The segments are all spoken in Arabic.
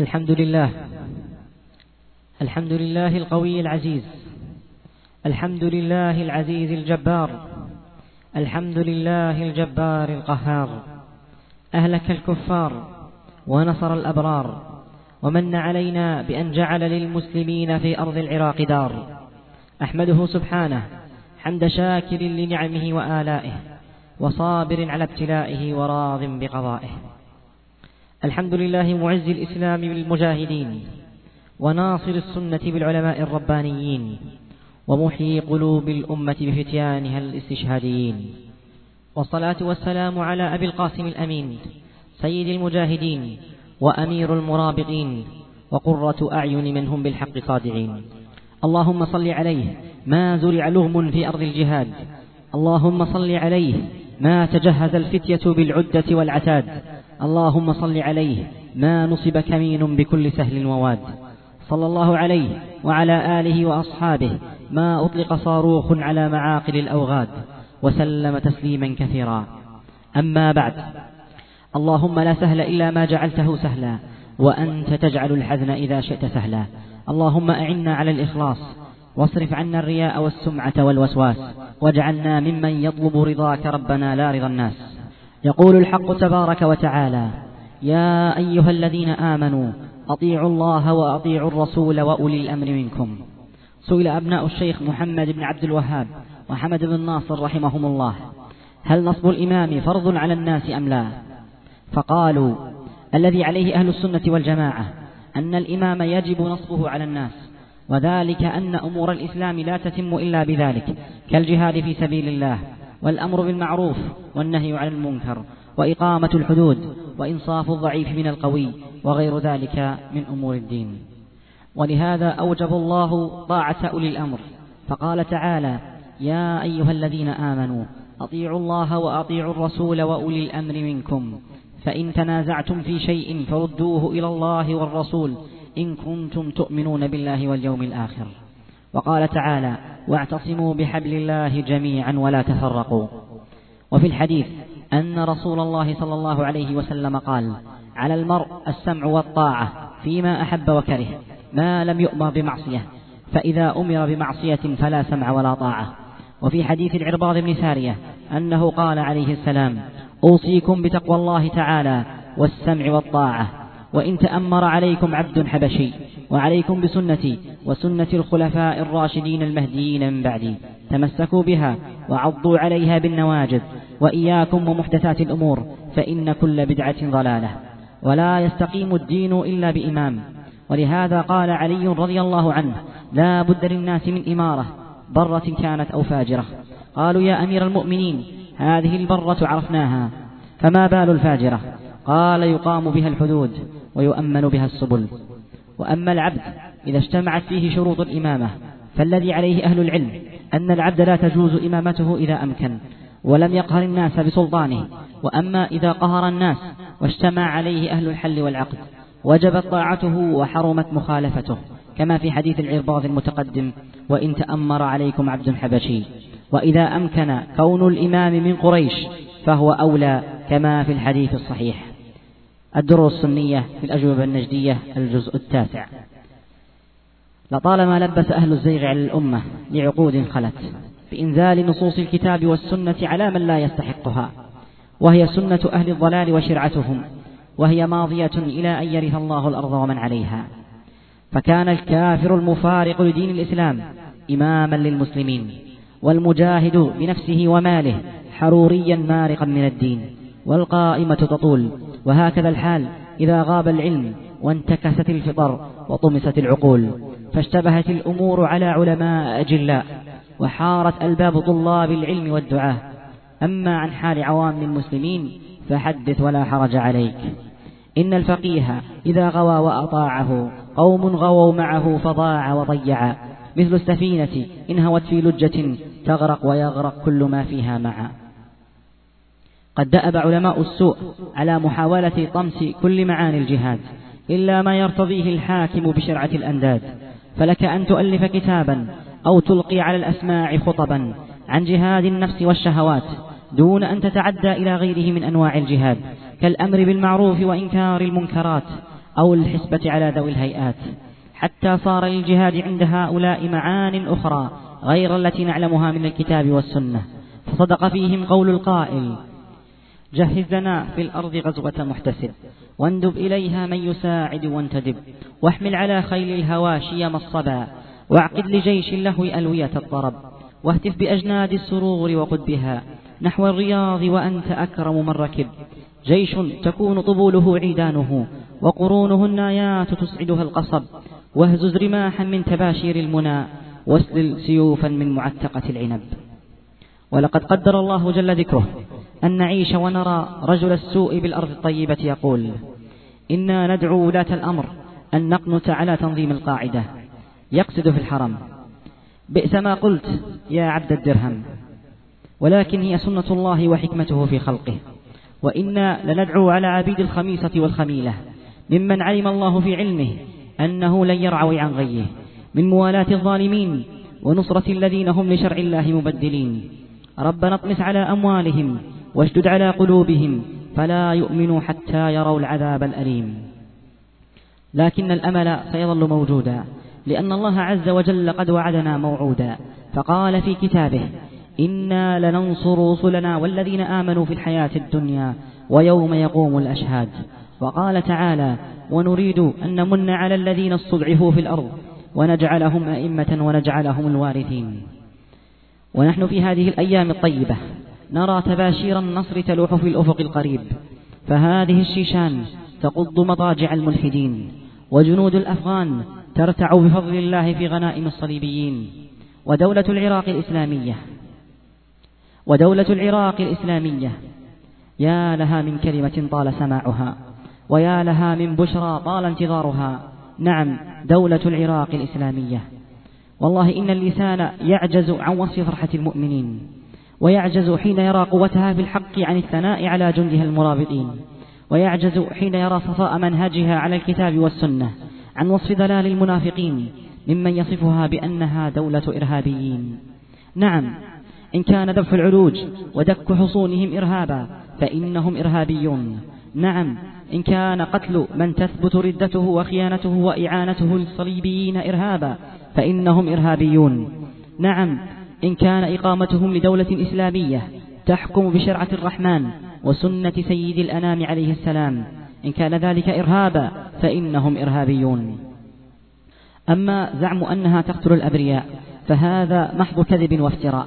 الحمد لله. الحمد لله القوي العزيز. الحمد لله العزيز الجبار. الحمد لله الجبار القهار. أهلك الكفار ونصر الأبرار. ومن علينا بأن جعل للمسلمين في أرض العراق دار. أحمده سبحانه حمد شاكر لنعمه وآلائه. وصابر على ابتلائه وراض بقضائه. الحمد لله معز الإسلام بالمجاهدين وناصر السنة بالعلماء الربانيين ومحيي قلوب الأمة بفتيانها الاستشهاديين. والصلاة والسلام على أبي القاسم الأمين سيد المجاهدين وأمير المرابطين وقرة أعين منهم بالحق صادعين. اللهم صل عليه ما زرع لغم في أرض الجهاد. اللهم صل عليه ما تجهز الفتية بالعدة والعتاد. اللهم صل عليه. ما نصب كمين بكل سهل وواد. صلى الله عليه وعلى آله وأصحابه. ما أطلق صاروخ على معاقل الأوغاد. وسلم تسليما كثيرا. أما بعد. اللهم لا سهل إلا ما جعلته سهلا. وأنت تجعل الحزن إذا شئت سهلا. اللهم أعنا على الإخلاص. واصرف عنا الرياء والسمعة والوسواس. واجعلنا ممن يطلب رضاك ربنا لا رضا الناس. يقول الحق تبارك وتعالى يا أيها الذين آمنوا أطيعوا الله وأطيعوا الرسول وأولي الأمر منكم. سئل أبناء الشيخ محمد بن عبد الوهاب وحمد بن ناصر رحمهم الله هل نصب الإمام فرض على الناس أم لا؟ فقالوا الذي عليه أهل السنة والجماعة أن الإمام يجب نصبه على الناس وذلك أن أمور الإسلام لا تتم إلا بذلك كالجهاد في سبيل الله. والأمر بالمعروف والنهي عن المنكر وإقامة الحدود وإنصاف الضعيف من القوي وغير ذلك من أمور الدين. ولهذا أوجب الله طاعة أولي الأمر. فقال تعالى يا أيها الذين آمنوا أطيعوا الله وأطيعوا الرسول وأولي الأمر منكم. فإن تنازعتم في شيء فردوه إلى الله والرسول إن كنتم تؤمنون بالله واليوم الآخر. وقال تعالى واعتصموا بحبل الله جميعا ولا تفرقوا. وفي الحديث أن رسول الله صلى الله عليه وسلم قال على المرء السمع والطاعة فيما أحب وكره ما لم يؤمر بمعصية فإذا أمر بمعصية فلا سمع ولا طاعة. وفي حديث العرباض بن سارية أنه قال عليه السلام أوصيكم بتقوى الله تعالى والسمع والطاعة. وإن تأمر عليكم عبد حبشي وعليكم بسنتي وسنة الخلفاء الراشدين المهديين من بعدي. تمسكوا بها وعضوا عليها بالنواجذ وإياكم ومحدثات الأمور فإن كل بدعة ضلالة. ولا يستقيم الدين إلا بإمام. ولهذا قال علي رضي الله عنه لا بد للناس من إمارة برة كانت أو فاجرة. قالوا يا أمير المؤمنين هذه البرة عرفناها فما بال الفاجرة؟ قال يقام بها الحدود. ويؤمن بها السبل. وأما العبد إذا اجتمعت فيه شروط الإمامة فالذي عليه أهل العلم أن العبد لا تجوز إمامته إذا أمكن ولم يقهر الناس بسلطانه. وأما إذا قهر الناس واجتمع عليه أهل الحل والعقد وجبت طاعته وحرمت مخالفته كما في حديث العرباض المتقدم وإن تأمر عليكم عبد حبشي وإذا أمكن كون الإمام من قريش فهو أولى كما في الحديث الصحيح. الدروس السنية في الأجوبة النجدية الجزء التاسع. لطالما لبس أهل الزيغ على الأمة لعقود خلت بإنزال نصوص الكتاب والسنة على من لا يستحقها وهي سنة أهل الضلال وشرعتهم وهي ماضية إلى أن يرث الله الأرض ومن عليها. فكان الكافر المفارق لدين الإسلام إماما للمسلمين والمجاهد بنفسه وماله حروريا مارقا من الدين والقائمة تطول وهكذا الحال إذا غاب العلم وانتكست الفطر وطمست العقول فاشتبهت الأمور على علماء أجلاء وحارت ألباب طلاب العلم والدعاة. أما عن حال عوام المسلمين فحدث ولا حرج عليك. إن الفقيه إذا غوى وأطاعه قوم غووا معه فضاع وضيع. مثل السفينة إن هوت في لجة تغرق ويغرق كل ما فيها معا. قد دأب علماء السوء على محاولة طمس كل معاني الجهاد إلا ما يرتضيه الحاكم بشرعة الأنداد. فلك أن تؤلف كتابا أو تلقي على الأسماع خطبا عن جهاد النفس والشهوات دون أن تتعدى إلى غيره من أنواع الجهاد كالأمر بالمعروف وإنكار المنكرات أو الحسبة على ذوي الهيئات. حتى صار للجهاد عند هؤلاء معان أخرى غير التي نعلمها من الكتاب والسنة. فصدق فيهم قول القائل جهز لنا في الأرض غزوة محتسب. واندب إليها من يساعد وانتدب. واحمل على خيل الهوى شيم الصبا. واعقد لجيش اللهو ألوية الضرب واهتف بأجناد السرور وقد بها. نحو الرياض وأنت أكرم من ركب. جيش تكون طبوله عيدانه. وقرونه النايات تسعدها القصب. واهزز رماحا من تباشير المنى. واسلل سيوفا من معتقة العنب. ولقد قدر الله جل ذكره. أن نعيش ونرى رجل السوء بالأرض الطيبة يقول إنا ندعو ولاة الأمر أن نقنت على تنظيم القاعدة. يقصد في الحرم. بئس ما قلت يا عبد الدرهم. ولكن هي سنة الله وحكمته في خلقه. وإنا لندعو على عبيد الخميصة والخميلة. ممن علم الله في علمه أنه لن يرعوي عن غيه. من موالاة الظالمين ونصرة الذين هم لشرع الله مبدلين. ربنا اطمس على أموالهم واشدد على قلوبهم فلا يؤمنوا حتى يروا العذاب الأليم. لكن الأمل سيظل موجودا لأن الله عز وجل قد وعدنا موعودا فقال في كتابه إنا لننصر رسلنا والذين آمنوا في الحياة الدنيا ويوم يقوم الأشهاد وقال تعالى ونريد أن نمن على الذين استضعفوا في الأرض ونجعلهم أئمة ونجعلهم الوارثين ونحن في هذه الأيام الطيبة نرى تباشير النصر تلوح في الأفق القريب. فهذه الشيشان تقض مضاجع الملحدين وجنود الأفغان ترتع بفضل الله في غنائم الصليبيين. ودولة العراق الإسلامية ودولة العراق الإسلامية يا لها من كلمة طال سماعها ويا لها من بشرى طال انتظارها. نعم دولة العراق الإسلامية. والله إن اللسان يعجز عن وصف فرحة المؤمنين. ويعجز حين يرى قوتها في الحق عن الثناء على جندها المرابطين. ويعجز حين يرى صفاء منهجها على الكتاب والسنة عن وصف ضلال المنافقين ممن يصفها بأنها دولة إرهابيين. نعم إن كان ذبح العروج ودك حصونهم إرهابا فإنهم إرهابيون. نعم إن كان قتل من تثبت ردته وخيانته وإعانته للصليبيين إرهابا فإنهم إرهابيون. نعم إن كان إقامتهم لدولة إسلامية تحكم بشرعة الرحمن وسنة سيد الأنام عليه السلام. إن كان ذلك إرهابا فإنهم إرهابيون. أما زعم أنها تقتل الأبرياء فهذا محض كذب وافتراء.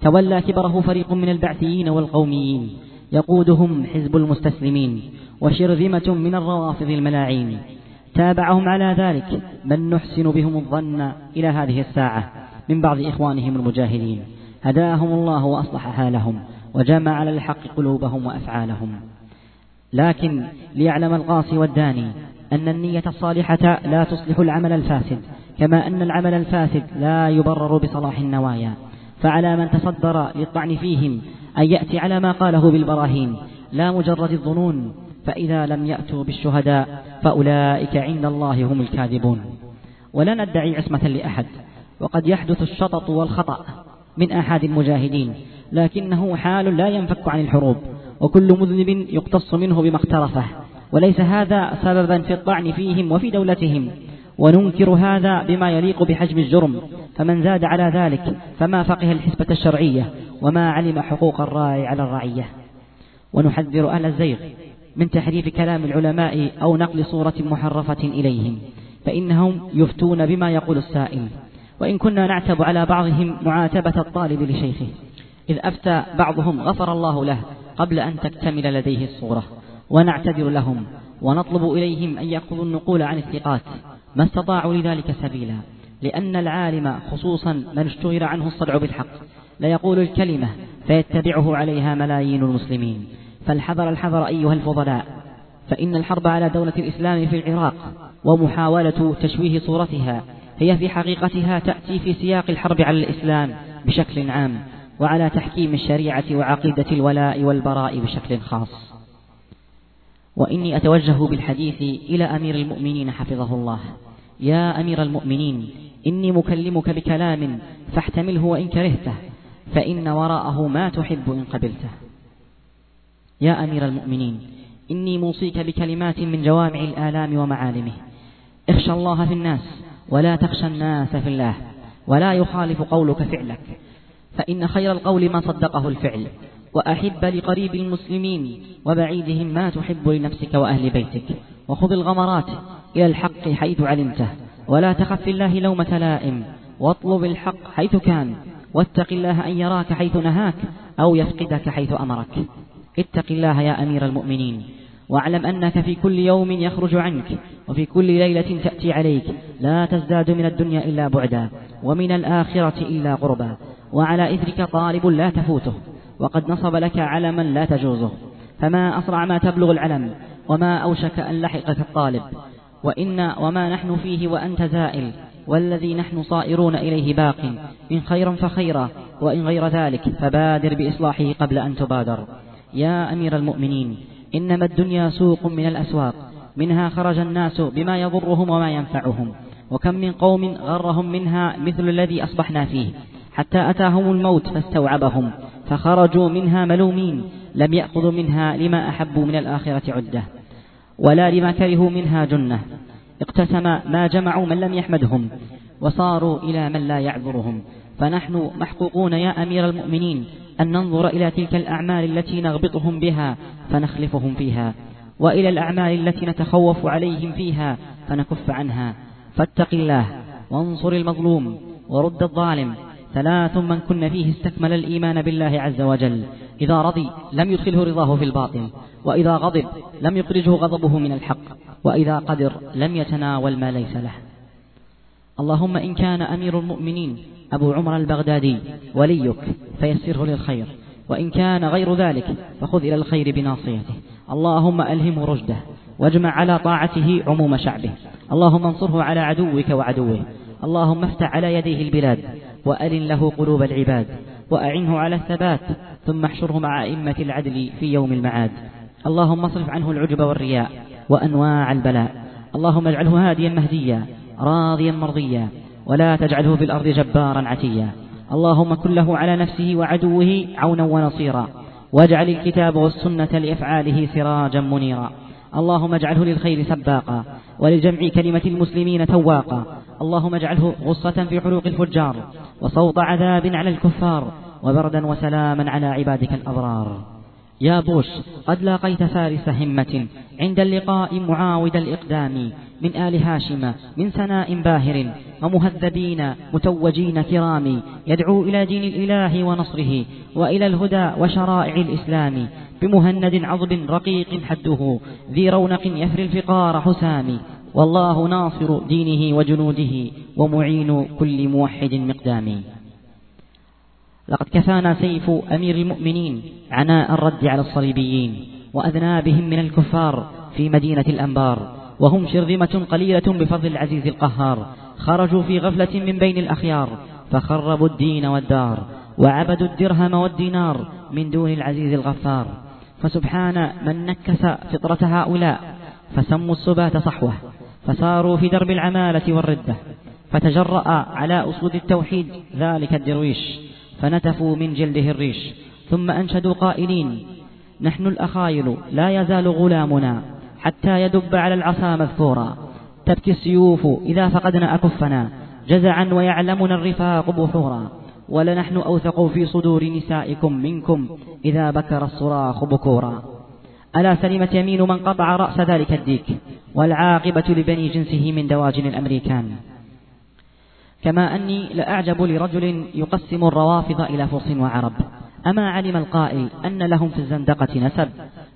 تولى كبره فريق من البعثيين والقوميين. يقودهم حزب المستسلمين وشرذمة من الروافض الملاعين. تابعهم على ذلك من نحسن بهم الظن إلى هذه الساعة. من بعض إخوانهم المجاهدين. هداهم الله وأصلح حالهم وجمع على الحق قلوبهم وأفعالهم. لكن ليعلم القاصي والداني أن النية الصالحة لا تصلح العمل الفاسد كما أن العمل الفاسد لا يبرر بصلاح النوايا. فعلى من تصدر للطعن فيهم أن يأتي على ما قاله بالبراهين. لا مجرد الظنون فإذا لم يأتوا بالشهداء فأولئك عند الله هم الكاذبون. ولا ندعي عصمة لأحد وقد يحدث الشطط والخطأ من أحد المجاهدين لكنه حال لا ينفك عن الحروب وكل مذنب يقتص منه بما اقترفه وليس هذا سببا في الطعن فيهم وفي دولتهم وننكر هذا بما يليق بحجم الجرم فمن زاد على ذلك فما فقه الحسبة الشرعية وما علم حقوق الراعي على الرعية. ونحذر أهل الزيغ من تحريف كلام العلماء أو نقل صورة محرفة إليهم فإنهم يفتون بما يقول السائل. وإن كنا نعتب على بعضهم معاتبة الطالب لشيخه. إذ أفتى بعضهم غفر الله له قبل أن تكتمل لديه الصورة. ونعتذر لهم ونطلب إليهم أن يأخذوا النقول عن الثقات. ما استطاعوا لذلك سبيلا. لأن العالم خصوصا من اشتهر عنه الصدع بالحق. لا يقول الكلمة فيتبعه عليها ملايين المسلمين. فالحذر الحذر أيها الفضلاء. فإن الحرب على دولة الإسلام في العراق ومحاولة تشويه صورتها هي في حقيقتها تأتي في سياق الحرب على الإسلام بشكل عام وعلى تحكيم الشريعة وعقيدة الولاء والبراء بشكل خاص. وإني أتوجه بالحديث إلى أمير المؤمنين حفظه الله. يا أمير المؤمنين إني مكلمك بكلام فاحتمله وإن كرهته فإن وراءه ما تحب إن قبلته. يا أمير المؤمنين إني موصيك بكلمات من جوامع الآلام ومعالمه. اخشى الله في الناس ولا تخشى الناس في الله ولا يخالف قولك فعلك. فإن خير القول ما صدقه الفعل وأحب لقريب المسلمين وبعيدهم ما تحب لنفسك وأهل بيتك. وخذ الغمرات إلى الحق حيث علمته ولا تخف في الله لومة لائم واطلب الحق حيث كان واتق الله أن يراك حيث نهاك أو يفقدك حيث أمرك. اتق الله يا أمير المؤمنين واعلم أنك في كل يوم يخرج عنك وفي كل ليلة تأتي عليك لا تزداد من الدنيا إلا بعدا ومن الآخرة إلا قربا. وعلى إثرك طالب لا تفوته وقد نصب لك علما لا تجوزه. فما أسرع ما تبلغ العلم وما أوشك أن لحقك الطالب. وإن وما نحن فيه وأنت زائل والذي نحن صائرون إليه باق. إن خيرا فخيرا وإن غير ذلك فبادر بإصلاحه قبل أن تبادر. يا أمير المؤمنين إنما الدنيا سوق من الأسواق منها خرج الناس بما يضرهم وما ينفعهم. وكم من قوم غرهم منها مثل الذي أصبحنا فيه. حتى أتاهم الموت فاستوعبهم فخرجوا منها ملومين لم يأخذوا منها لما أحبوا من الآخرة عدة ولا لما كرهوا منها جنة. اقتسم ما جمعوا من لم يحمدهم وصاروا إلى من لا يعذرهم. فنحن محقوقون يا أمير المؤمنين أن ننظر إلى تلك الأعمال التي نغبطهم بها فنخلفهم فيها. وإلى الأعمال التي نتخوف عليهم فيها فنكف عنها. فاتق الله وانصر المظلوم ورد الظالم. ثلاث من كن فيه استكمل الإيمان بالله عز وجل. إذا رضي لم يدخله رضاه في الباطل. وإذا غضب لم يخرجه غضبه من الحق. وإذا قدر لم يتناول ما ليس له. اللهم إن كان أمير المؤمنين أبو عمر البغدادي وليك فيسره للخير. وإن كان غير ذلك فخذ إلى الخير بناصيته. اللهم ألهمه رشده. واجمع على طاعته عموم شعبه. اللهم انصره على عدوك وعدوه. اللهم افتح على يديه البلاد وألن له قلوب العباد وأعنه على الثبات ثم احشره مع أئمة العدل في يوم المعاد. اللهم اصرف عنه العجب والرياء وأنواع البلاء. اللهم اجعله هاديا مهديا راضيا مرضيا ولا تجعله في الأرض جبارا عتيا. اللهم كن له على نفسه وعدوه عونا ونصيرا. واجعل الكتاب والسنة لأفعاله سراجا منيرا. اللهم اجعله للخير سباقا ولجمع كلمة المسلمين تواقا اللهم اجعله غصة في حلوق الفجار وصوت عذاب على الكفار وبردا وسلاما على عبادك الأبرار. يا بوش قد لاقيت فارس همة عند اللقاء معاود الإقدام من آل هاشم من سناء باهر ومهذبين متوجين كرام يدعو إلى دين الإله ونصره وإلى الهدى وشرائع الإسلام بمهند عضب رقيق حده ذي رونق يفري الفقار حسام. والله ناصر دينه وجنوده ومعين كل موحد مقدام. لقد كفانا سيف أمير المؤمنين عناء الرد على الصليبيين. وأذنابهم من الكفار في مدينة الأنبار. وهم شرذمة قليلة بفضل العزيز القهار. خرجوا في غفلة من بين الأخيار فخربوا الدين والدار. وعبدوا الدرهم والدينار من دون العزيز الغفار. فسبحان من نكس فطرة هؤلاء فسموا السبات صحوة فساروا في درب العمالة والردة فتجرأ على أصول التوحيد ذلك الدرويش فنتفوا من جلده الريش ثم أنشدوا قائلين نحن الأخايل لا يزال غلامنا حتى يدب على العصا مذكورا تبكي السيوف إذا فقدنا أكفنا جزعا ويعلمنا الرفاق بحورا. ولنحن أوثق في صدور نسائكم منكم إذا بكر الصراخ بكورا. ألا سلمت يمين من قطع رأس ذلك الديك والعاقبة لبني جنسه من دواجن الأمريكان. كما أني لأعجب لرجل يقسم الروافض إلى فرس وعرب. أما علم القائل أن لهم في الزندقة نسب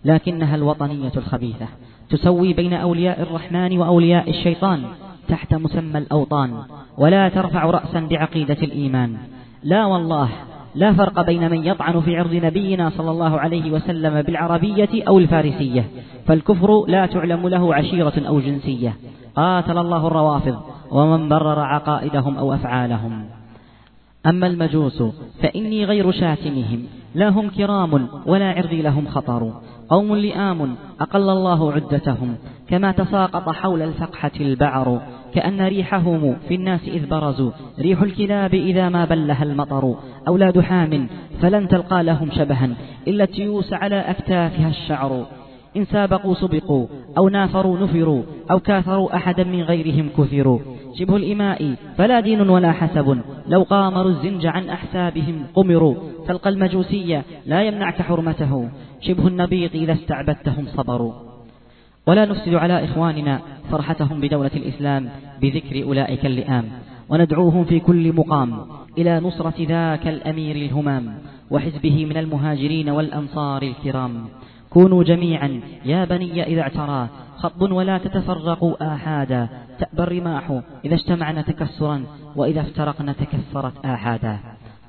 لكنها الوطنية الخبيثة. تسوي بين أولياء الرحمن وأولياء الشيطان تحت مسمى الأوطان ولا ترفع رأسا بعقيدة الإيمان. لا والله لا فرق بين من يطعن في عرض نبينا صلى الله عليه وسلم بالعربية أو الفارسية فالكفر لا تعلم له عشيرة أو جنسية. قاتل الله الروافض ومن برر عقائدهم أو أفعالهم. أما المجوس فإني غير شاتمهم لا هم كرام ولا عرضي لهم خطر. قوم لئام أقل الله عدتهم كما تساقط حول الفقحة البعر. كأن ريحهم في الناس إذ برزوا. ريح الكلاب إذا ما بلها المطر. أولاد حام فلن تلقى لهم شبها إلا التيوس على أكتافها الشعر. إن سابقوا سبقوا أو نافروا نفروا أو كاثروا أحدا من غيرهم كثروا. شبه الإماء فلا دين ولا حسب. لو قامروا الزنج عن أحسابهم قمروا. تلقى المجوسية لا يمنعك حرمته. شبه النبيط إذا استعبدتهم صبروا. ولا نفسد على إخواننا فرحتهم بدولة الإسلام بذكر أولئك اللئام. وندعوهم في كل مقام إلى نصرة ذاك الأمير الهمام وحزبه من المهاجرين والأنصار الكرام. كونوا جميعا يا بني إذا اعترى خط ولا تتفرقوا آحادا. تأبى الرماح إذا اجتمعنا تكسرا وإذا افترقنا تكسرت آحادا.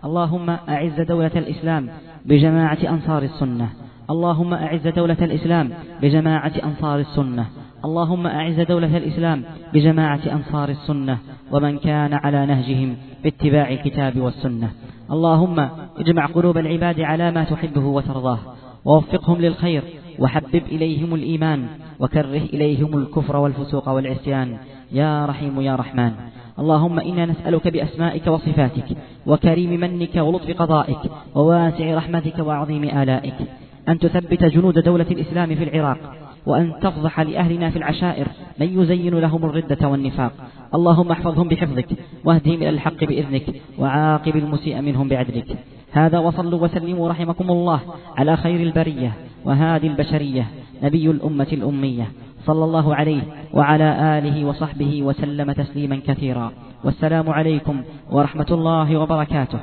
اللهم أعز دولة الإسلام بجماعة أنصار السنة. اللهم أعز دولة الإسلام بجماعة أنصار السنة. اللهم أعز دولة الإسلام بجماعة أنصار السنة. ومن كان على نهجهم باتباع الكتاب والسنة. اللهم اجمع قلوب العباد على ما تحبه وترضاه. ووفقهم للخير. وحبب إليهم الإيمان. وكره إليهم الكفر والفسوق والعصيان. يا رحيم يا رحمن. اللهم إنا نسألك بأسمائك وصفاتك. وكريم منك ولطف قضائك. وواسع رحمتك وعظيم آلائك. أن تثبت جنود دولة الإسلام في العراق وأن تفضح لأهلنا في العشائر من يزين لهم الردة والنفاق. اللهم احفظهم بحفظك واهدهم إلى الحق بإذنك وعاقب المسيء منهم بعدلك. هذا وصلوا وسلموا رحمكم الله على خير البرية وهادي البشرية نبي الأمة الأمية. صلى الله عليه وعلى آله وصحبه وسلم تسليما كثيرا. والسلام عليكم ورحمة الله وبركاته.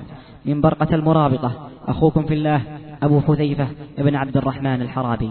من برقة المرابطة أخوكم في الله أبو حذيفة بن عبد الرحمن الحرابي.